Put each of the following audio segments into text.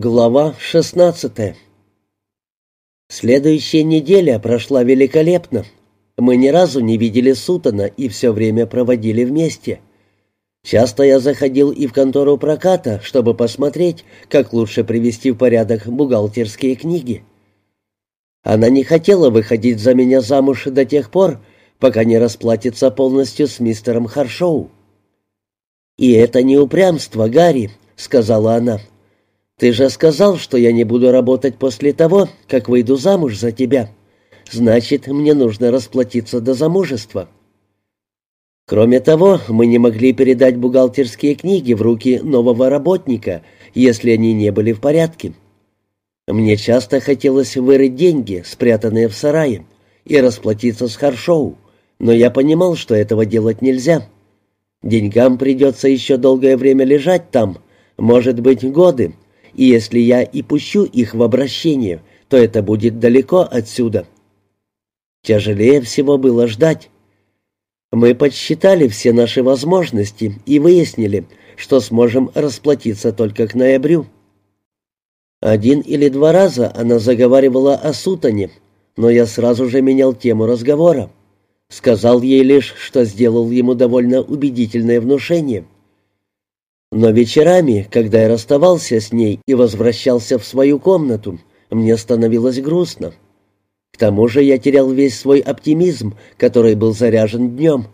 Глава 16 Следующая неделя прошла великолепно. Мы ни разу не видели Сутана и все время проводили вместе. Часто я заходил и в контору проката, чтобы посмотреть, как лучше привести в порядок бухгалтерские книги. Она не хотела выходить за меня замуж до тех пор, пока не расплатится полностью с мистером Харшоу. «И это не упрямство, Гарри», — сказала она, — ты же сказал, что я не буду работать после того, как выйду замуж за тебя. Значит, мне нужно расплатиться до замужества. Кроме того, мы не могли передать бухгалтерские книги в руки нового работника, если они не были в порядке. Мне часто хотелось вырыть деньги, спрятанные в сарае, и расплатиться с Харшоу, но я понимал, что этого делать нельзя. Деньгам придется еще долгое время лежать там, может быть, годы, и если я и пущу их в обращение, то это будет далеко отсюда. Тяжелее всего было ждать. Мы подсчитали все наши возможности и выяснили, что сможем расплатиться только к ноябрю. Один или два раза она заговаривала о сутане, но я сразу же менял тему разговора. Сказал ей лишь, что сделал ему довольно убедительное внушение — но вечерами, когда я расставался с ней и возвращался в свою комнату, мне становилось грустно. К тому же я терял весь свой оптимизм, который был заряжен днем.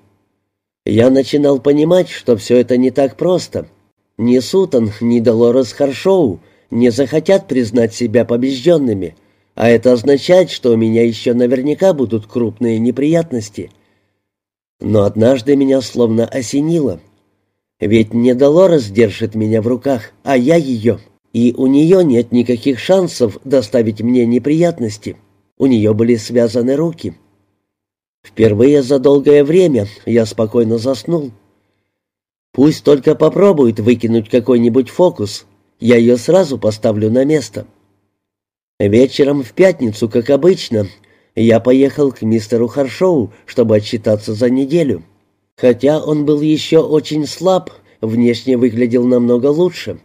Я начинал понимать, что все это не так просто. Ни Сутан, ни Долорес Харшоу не захотят признать себя побежденными, а это означает, что у меня еще наверняка будут крупные неприятности. Но однажды меня словно осенило — ведь не Долорес держит меня в руках, а я ее. И у нее нет никаких шансов доставить мне неприятности. У нее были связаны руки. Впервые за долгое время я спокойно заснул. Пусть только попробует выкинуть какой-нибудь фокус, я ее сразу поставлю на место. Вечером в пятницу, как обычно, я поехал к мистеру Харшоу, чтобы отчитаться за неделю. Хотя он был еще очень слаб, внешне выглядел намного лучше.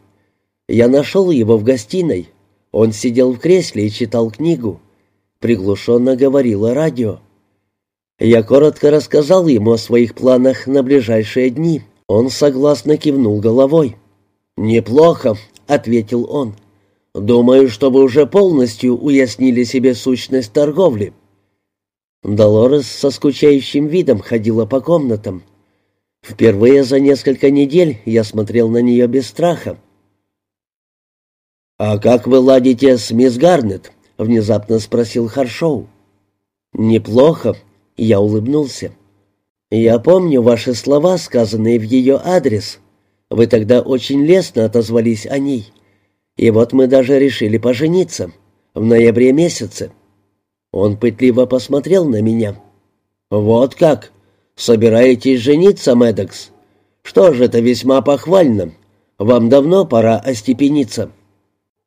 Я нашел его в гостиной. Он сидел в кресле и читал книгу. Приглушенно говорило радио. Я коротко рассказал ему о своих планах на ближайшие дни. Он согласно кивнул головой. «Неплохо», — ответил он. «Думаю, что вы уже полностью уяснили себе сущность торговли. Долорес со скучающим видом ходила по комнатам. Впервые за несколько недель я смотрел на нее без страха. «А как вы ладите с мисс Гарнет?» — внезапно спросил Харшоу. «Неплохо», — я улыбнулся. «Я помню ваши слова, сказанные в ее адрес. Вы тогда очень лестно отозвались о ней. И вот мы даже решили пожениться. В ноябре месяце. Он пытливо посмотрел на меня. «Вот как? Собираетесь жениться, Мэддокс? Что же, это весьма похвально. Вам давно пора остепениться».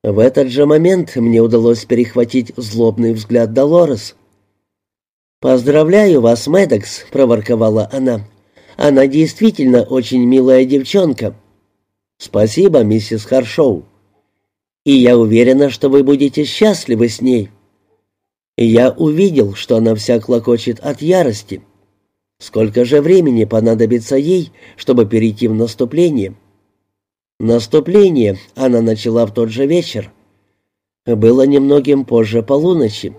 В этот же момент мне удалось перехватить злобный взгляд Долорес. «Поздравляю вас, Мэддокс», — проворковала она. «Она действительно очень милая девчонка». «Спасибо, миссис Харшоу. И я уверена, что вы будете счастливы с ней» и я увидел, что она вся клокочет от ярости. Сколько же времени понадобится ей, чтобы перейти в наступление? Наступление она начала в тот же вечер. Было немногим позже полуночи.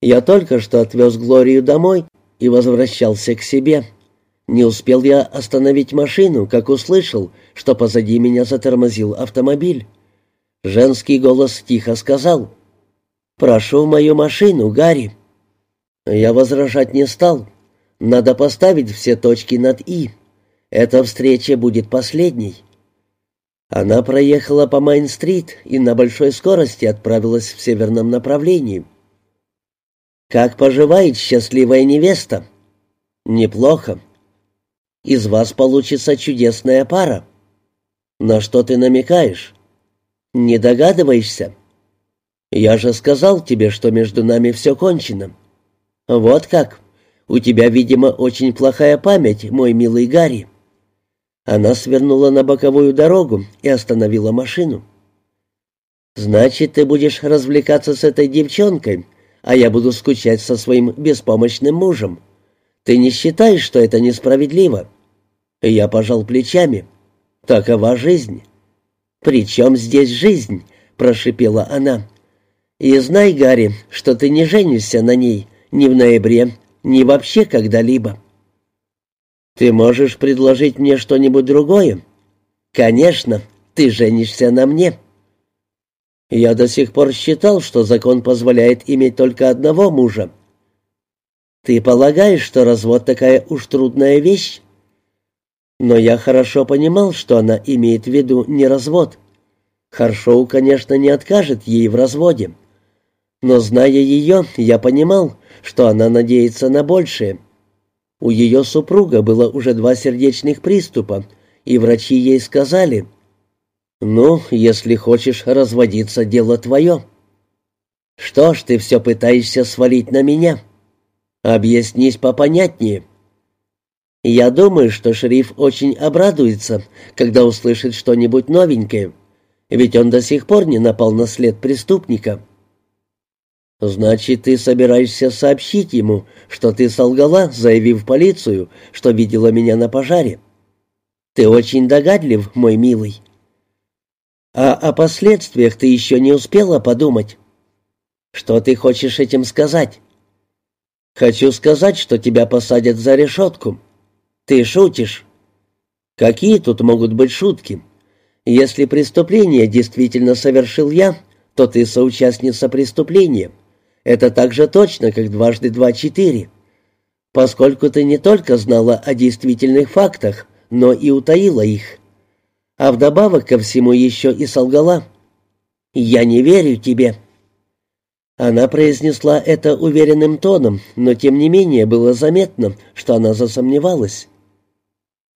Я только что отвез Глорию домой и возвращался к себе. Не успел я остановить машину, как услышал, что позади меня затормозил автомобиль. Женский голос тихо сказал — «Прошу мою машину, Гарри». Я возражать не стал. Надо поставить все точки над «и». Эта встреча будет последней. Она проехала по Майн-стрит и на большой скорости отправилась в северном направлении. «Как поживает счастливая невеста?» «Неплохо. Из вас получится чудесная пара». «На что ты намекаешь?» «Не догадываешься?» «Я же сказал тебе, что между нами все кончено». «Вот как? У тебя, видимо, очень плохая память, мой милый Гарри». Она свернула на боковую дорогу и остановила машину. «Значит, ты будешь развлекаться с этой девчонкой, а я буду скучать со своим беспомощным мужем. Ты не считаешь, что это несправедливо?» Я пожал плечами. «Такова жизнь». «При чем здесь жизнь?» — прошипела она. «И знай, Гарри, что ты не женишься на ней ни в ноябре, ни вообще когда-либо». «Ты можешь предложить мне что-нибудь другое?» «Конечно, ты женишься на мне». Я до сих пор считал, что закон позволяет иметь только одного мужа. Ты полагаешь, что развод такая уж трудная вещь? Но я хорошо понимал, что она имеет в виду не развод. Харшоу, конечно, не откажет ей в разводе. Но, зная ее, я понимал, что она надеется на большее. У ее супруга было уже два сердечных приступа, и врачи ей сказали, «Ну, если хочешь разводиться, дело твое». «Что ж ты все пытаешься свалить на меня?» «Объяснись попонятнее». «Я думаю, что шериф очень обрадуется, когда услышит что-нибудь новенькое, ведь он до сих пор не напал на след преступника». «Значит, ты собираешься сообщить ему, что ты солгала, заявив в полицию, что видела меня на пожаре?» «Ты очень догадлив, мой милый». «А о последствиях ты еще не успела подумать?» «Что ты хочешь этим сказать?» «Хочу сказать, что тебя посадят за решетку». «Ты шутишь?» «Какие тут могут быть шутки? Если преступление действительно совершил я, то ты соучастница преступления». Это так же точно, как дважды два — четыре. Поскольку ты не только знала о действительных фактах, но и утаила их. А вдобавок ко всему еще и солгала. «Я не верю тебе». Она произнесла это уверенным тоном, но тем не менее было заметно, что она засомневалась.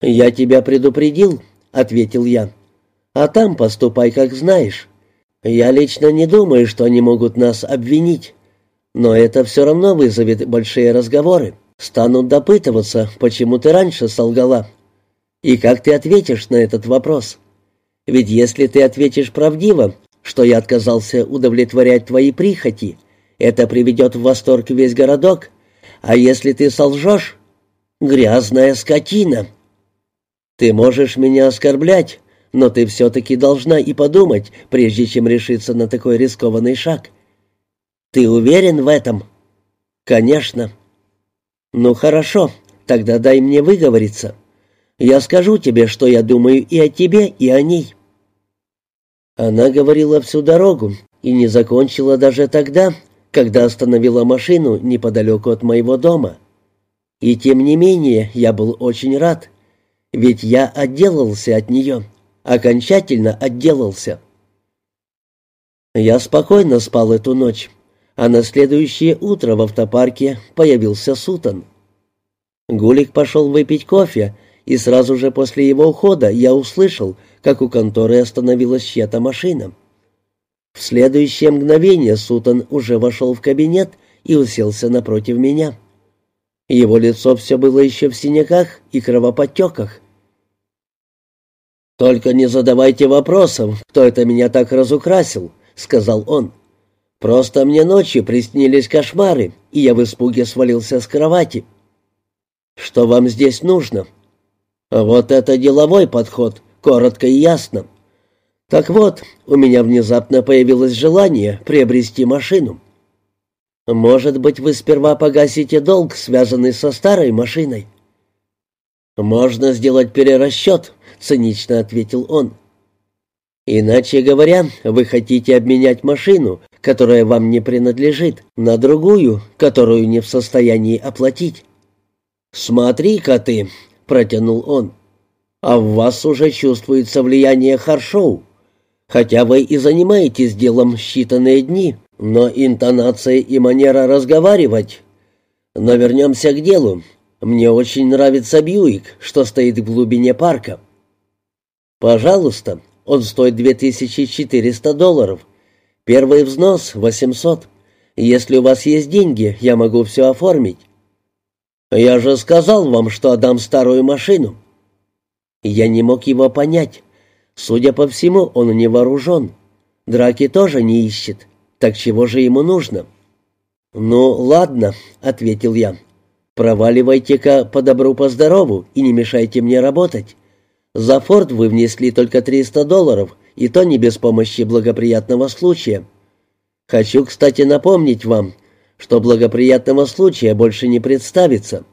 «Я тебя предупредил», — ответил я. «А там поступай, как знаешь. Я лично не думаю, что они могут нас обвинить. Но это все равно вызовет большие разговоры. Станут допытываться, почему ты раньше солгала. И как ты ответишь на этот вопрос? Ведь если ты ответишь правдиво, что я отказался удовлетворять твои прихоти, это приведет в восторг весь городок. А если ты солжешь? Грязная скотина. Ты можешь меня оскорблять, но ты все-таки должна и подумать, прежде чем решиться на такой рискованный шаг. «Ты уверен в этом?» «Конечно». «Ну хорошо, тогда дай мне выговориться. Я скажу тебе, что я думаю и о тебе, и о ней». Она говорила всю дорогу и не закончила даже тогда, когда остановила машину неподалеку от моего дома. И тем не менее я был очень рад, ведь я отделался от нее, окончательно отделался. Я спокойно спал эту ночь а на следующее утро в автопарке появился Сутан. Гулик пошел выпить кофе, и сразу же после его ухода я услышал, как у конторы остановилась чья-то машина. В следующее мгновение Сутан уже вошел в кабинет и уселся напротив меня. Его лицо все было еще в синяках и кровоподтеках. «Только не задавайте вопросов, кто это меня так разукрасил», — сказал он. Просто мне ночью приснились кошмары, и я в испуге свалился с кровати. Что вам здесь нужно? Вот это деловой подход, коротко и ясно. Так вот, у меня внезапно появилось желание приобрести машину. Может быть, вы сперва погасите долг, связанный со старой машиной? Можно сделать перерасчет, цинично ответил он. Иначе говоря, вы хотите обменять машину, которая вам не принадлежит, на другую, которую не в состоянии оплатить. «Смотри-ка ты», — протянул он, — «а в вас уже чувствуется влияние Харшоу. Хотя вы и занимаетесь делом считанные дни, но интонация и манера разговаривать. Но вернемся к делу. Мне очень нравится Бьюик, что стоит в глубине парка. Пожалуйста, он стоит 2400 долларов. Первый взнос — 800. Если у вас есть деньги, я могу все оформить. Я же сказал вам, что отдам старую машину. Я не мог его понять. Судя по всему, он не вооружен. Драки тоже не ищет. Так чего же ему нужно?» «Ну, ладно», — ответил я. «Проваливайте-ка по добру, по здорову и не мешайте мне работать. За форт вы внесли только 300 долларов, и то не без помощи благоприятного случая. Хочу, кстати, напомнить вам, что благоприятного случая больше не представится.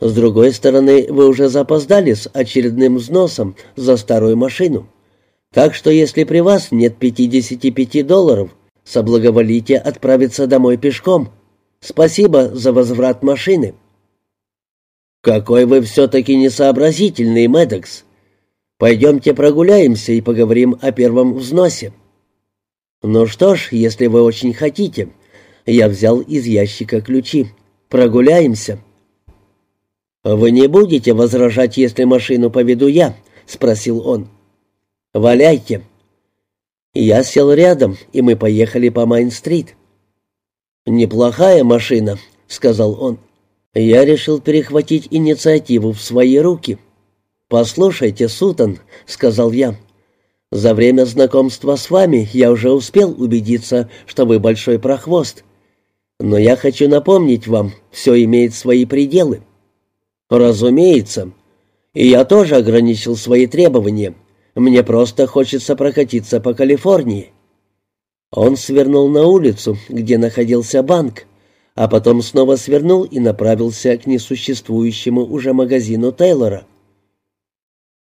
С другой стороны, вы уже запоздали с очередным взносом за старую машину. Так что если при вас нет 55 долларов, соблаговолите отправиться домой пешком. Спасибо за возврат машины». «Какой вы все-таки несообразительный, Мэддокс. Пойдемте прогуляемся и поговорим о первом взносе». «Ну что ж, если вы очень хотите». Я взял из ящика ключи. «Прогуляемся». «Вы не будете возражать, если машину поведу я?» — спросил он. «Валяйте». Я сел рядом, и мы поехали по Майн-стрит. «Неплохая машина», — сказал он. Я решил перехватить инициативу в свои руки. «Послушайте, Сутан», — сказал я, — «за время знакомства с вами я уже успел убедиться, что вы большой прохвост. Но я хочу напомнить вам, все имеет свои пределы». «Разумеется. И я тоже ограничил свои требования. Мне просто хочется прокатиться по Калифорнии». Он свернул на улицу, где находился банк, а потом снова свернул и направился к несуществующему уже магазину Тейлора.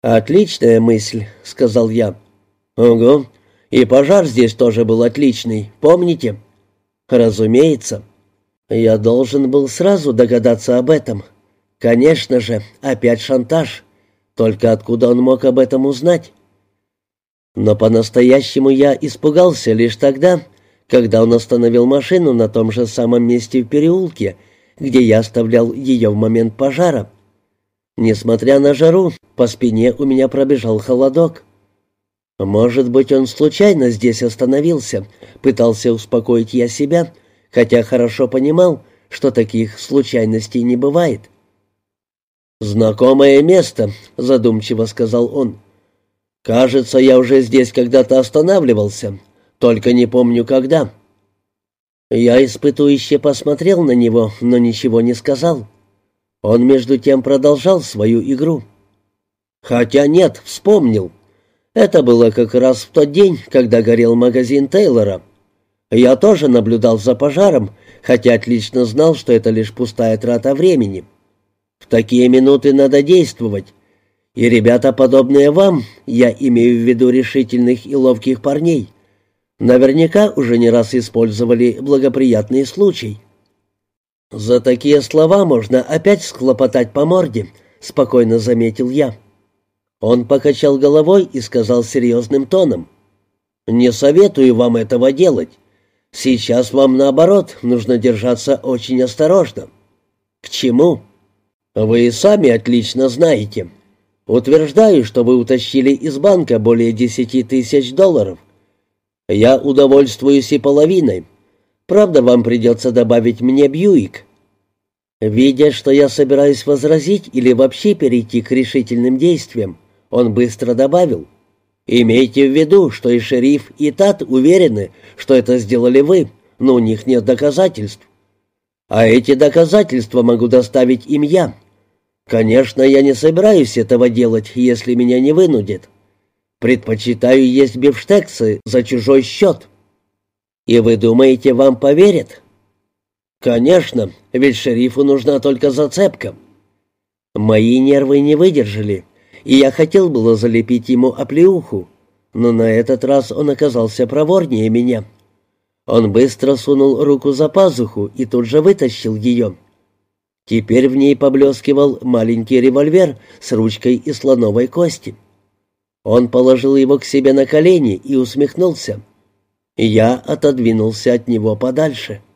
«Отличная мысль», — сказал я. «Ого, и пожар здесь тоже был отличный, помните?» «Разумеется. Я должен был сразу догадаться об этом. Конечно же, опять шантаж. Только откуда он мог об этом узнать?» Но по-настоящему я испугался лишь тогда, когда он остановил машину на том же самом месте в переулке, где я оставлял ее в момент пожара. Несмотря на жару, по спине у меня пробежал холодок. Может быть, он случайно здесь остановился, пытался успокоить я себя, хотя хорошо понимал, что таких случайностей не бывает. «Знакомое место», — задумчиво сказал он. «Кажется, я уже здесь когда-то останавливался, только не помню когда». Я испытующе посмотрел на него, но ничего не сказал. Он между тем продолжал свою игру. Хотя нет, вспомнил. Это было как раз в тот день, когда горел магазин Тейлора. Я тоже наблюдал за пожаром, хотя отлично знал, что это лишь пустая трата времени. В такие минуты надо действовать, и ребята, подобные вам, я имею в виду решительных и ловких парней, наверняка уже не раз использовали благоприятный случай. «За такие слова можно опять схлопотать по морде», — спокойно заметил я. Он покачал головой и сказал серьезным тоном. «Не советую вам этого делать. Сейчас вам, наоборот, нужно держаться очень осторожно». «К чему?» «Вы и сами отлично знаете. Утверждаю, что вы утащили из банка более десяти тысяч долларов. Я удовольствуюсь и половиной. Правда, вам придется добавить мне Бьюик». Видя, что я собираюсь возразить или вообще перейти к решительным действиям, он быстро добавил. «Имейте в виду, что и шериф, и Тат уверены, что это сделали вы, но у них нет доказательств. А эти доказательства могу доставить им я. Конечно, я не собираюсь этого делать, если меня не вынудят. Предпочитаю есть бифштексы за чужой счет. И вы думаете, вам поверят? Конечно, ведь шерифу нужна только зацепка. Мои нервы не выдержали, и я хотел было залепить ему оплеуху, но на этот раз он оказался проворнее меня. Он быстро сунул руку за пазуху и тут же вытащил ее. Теперь в ней поблескивал маленький револьвер с ручкой из слоновой кости. Он положил его к себе на колени и усмехнулся. Я отодвинулся от него подальше. —